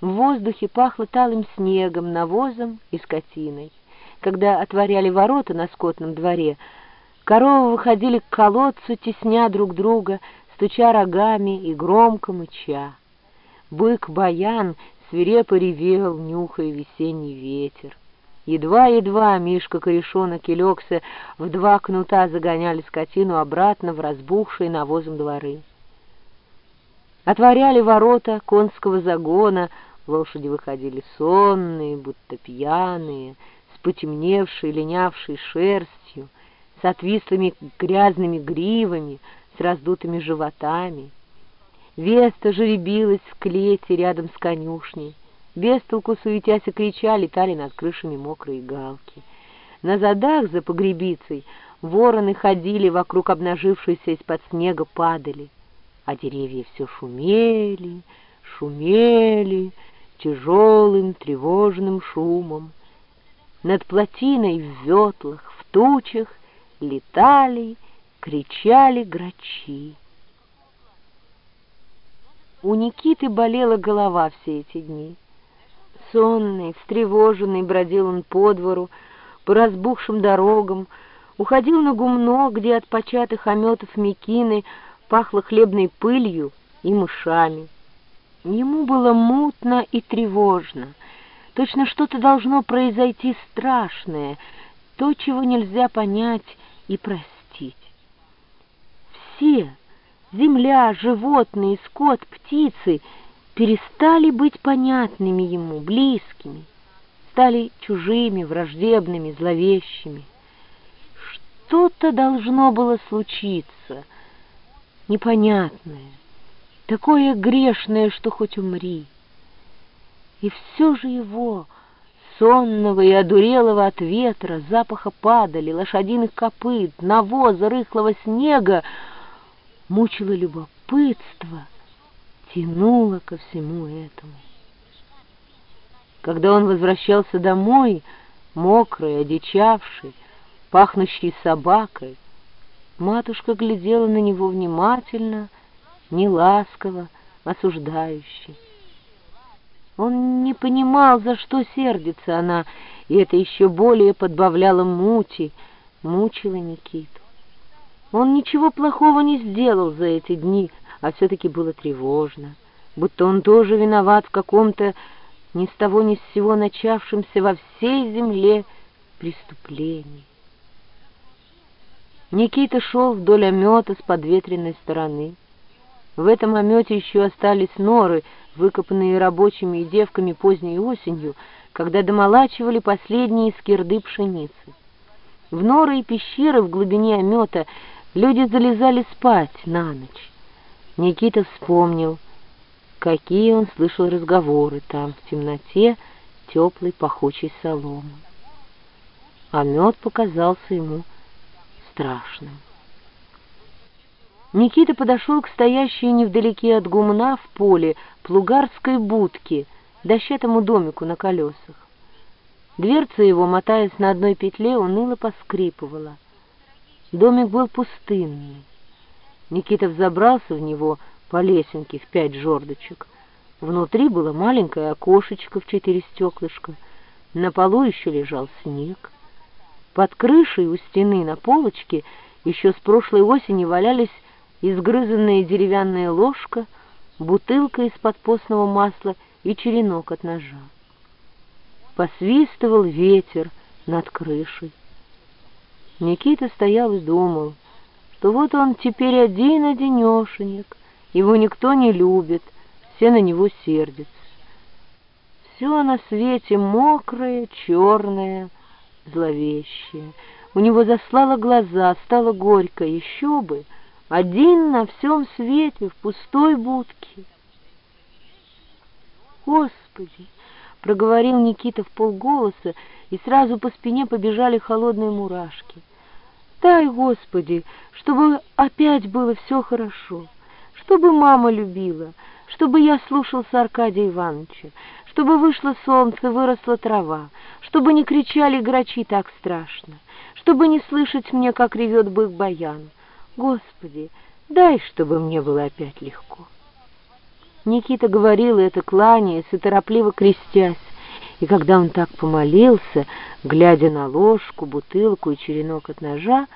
В воздухе пахло талым снегом, навозом и скотиной. Когда отворяли ворота на скотном дворе, коровы выходили к колодцу, тесня друг друга, стуча рогами и громко мыча. Бык-баян свирепо ревел, нюхая весенний ветер. Едва-едва Мишка Корешонок и Лекса в два кнута загоняли скотину обратно в разбухшие навозом дворы. Отворяли ворота конского загона, лошади выходили сонные, будто пьяные, с потемневшей, линявшей шерстью, с отвислыми грязными гривами, с раздутыми животами. Веста жеребилась в клете рядом с конюшней. Без толку суетясь и крича, летали над крышами мокрые галки. На задах за погребицей вороны ходили вокруг обнажившейся из-под снега падали, а деревья все шумели, шумели тяжелым тревожным шумом. Над плотиной в ветлах, в тучах летали, кричали грачи. У Никиты болела голова все эти дни. Сонный, встревоженный бродил он по двору, по разбухшим дорогам, уходил на гумно, где от початых ометов мекины пахло хлебной пылью и мышами. Ему было мутно и тревожно. Точно что-то должно произойти страшное, то, чего нельзя понять и простить. Все — земля, животные, скот, птицы — перестали быть понятными ему, близкими, стали чужими, враждебными, зловещими. Что-то должно было случиться, непонятное, такое грешное, что хоть умри. И все же его, сонного и одурелого от ветра, запаха падали, лошадиных копыт, навоза, рыхлого снега, мучило любопытство — тянуло ко всему этому. Когда он возвращался домой, мокрый, одичавший, пахнущий собакой, матушка глядела на него внимательно, неласково, осуждающе. Он не понимал, за что сердится она, и это еще более подбавляло мути, мучило Никиту. Он ничего плохого не сделал за эти дни, а все-таки было тревожно, будто он тоже виноват в каком-то ни с того ни с сего начавшемся во всей земле преступлении. Никита шел вдоль омета с подветренной стороны. В этом омете еще остались норы, выкопанные рабочими и девками поздней осенью, когда домолачивали последние скирды пшеницы. В норы и пещеры в глубине омета люди залезали спать на ночь. Никита вспомнил, какие он слышал разговоры там, в темноте теплой пахучей соломы. А мед показался ему страшным. Никита подошел к стоящей невдалеке от гумна в поле плугарской будке, дощатому домику на колесах. Дверца его, мотаясь на одной петле, уныло поскрипывала. Домик был пустынный. Никита взобрался в него по лесенке в пять жердочек. Внутри было маленькое окошечко в четыре стеклышка. На полу еще лежал снег. Под крышей у стены на полочке еще с прошлой осени валялись изгрызанная деревянная ложка, бутылка из-под постного масла и черенок от ножа. Посвистывал ветер над крышей. Никита стоял и думал — что вот он теперь один-одинешенек, его никто не любит, все на него сердятся. Все на свете мокрое, черное, зловещее. У него заслало глаза, стало горько, еще бы, один на всем свете, в пустой будке. Господи! — проговорил Никита в полголоса, и сразу по спине побежали холодные мурашки. Дай, Господи, чтобы опять было все хорошо, чтобы мама любила, чтобы я слушался Аркадия Ивановича, чтобы вышло солнце, выросла трава, чтобы не кричали грачи так страшно, чтобы не слышать мне, как ревет бык-баян. Господи, дай, чтобы мне было опять легко. Никита говорил это, кланяясь и торопливо крестясь. И когда он так помолился, глядя на ложку, бутылку и черенок от ножа,